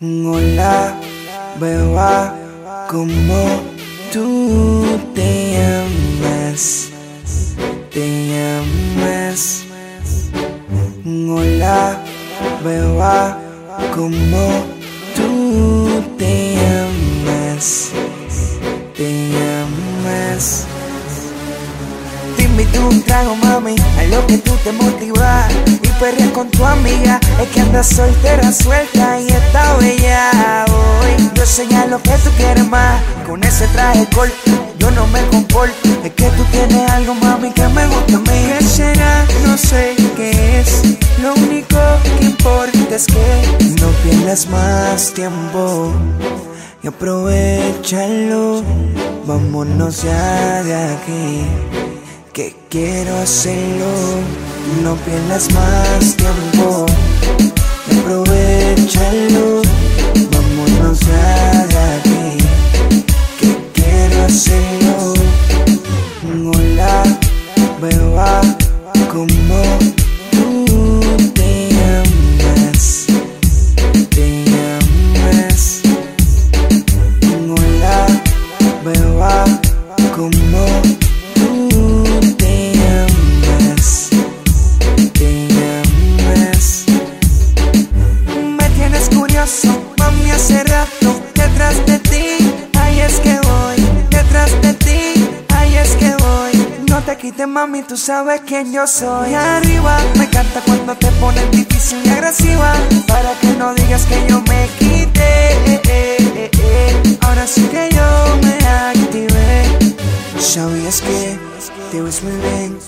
Hola, beba, como tú te llamas, te llamas. Hola, beba, como tú te llamas, te llamas. Invito un trago, mami, a lo que tú te motivas y perreas con tu amiga. Es que andas soltera, suelta y está bella hoy. Yo señalo que tú quieres más, con ese traje corto yo no me comporto. Es que tú tienes algo, mami, que me gusta a mí. ¿Qué será? No sé qué es. Lo único que importa es que no pierdas más tiempo y aprovechalo. Vámonos ya de aquí que quiero hacerlo. No pierdas más tiempo, aprovechalo. Mami, hace rato detrás de ti. Ahí es que voy, detrás de ti. Ahí es que voy. No te quites, mami, tú sabes quién yo soy. Arriba me encanta cuando te pones difícil y agresiva. Para que no digas que yo me quité. Ahora sí que yo me activé. ¿Sabías que te ves muy bien?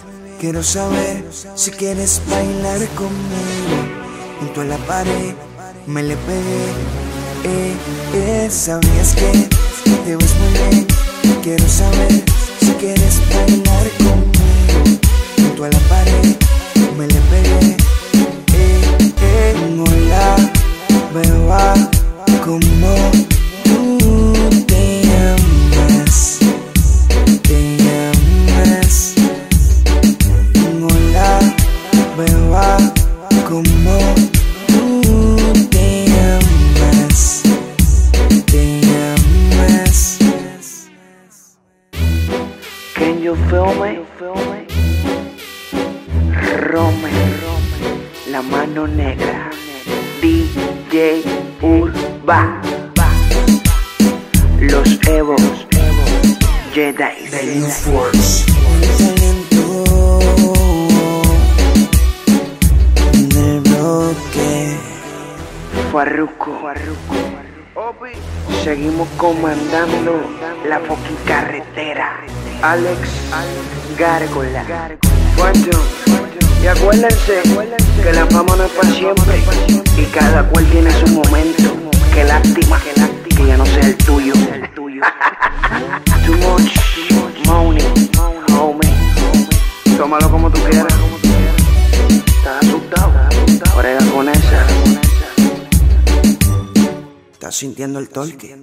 Quiero saber si quieres bailar conmigo. Junto a la pared me le pegué. Eh, eh, ¿Sabías que te ves muy bien? Quiero saber si quieres bailar conmigo. Junto a la pared me le pegué. Eh, eh, hola, beba, como you feel me? Rome, la mano negra, DJ Urba, los Evos, Jedi, talento del bloque. Farruko, seguimos comandando la fucking carretera. Alex Gárgola, Quantum. Y acuérdense que la fama no es para siempre y cada cual tiene su momento. Qué lástima que ya no sea el tuyo. Too much money, homie. Tómalo como tú quieras. Estás asustado. Brega con esa. ¿Estás sintiendo el torque?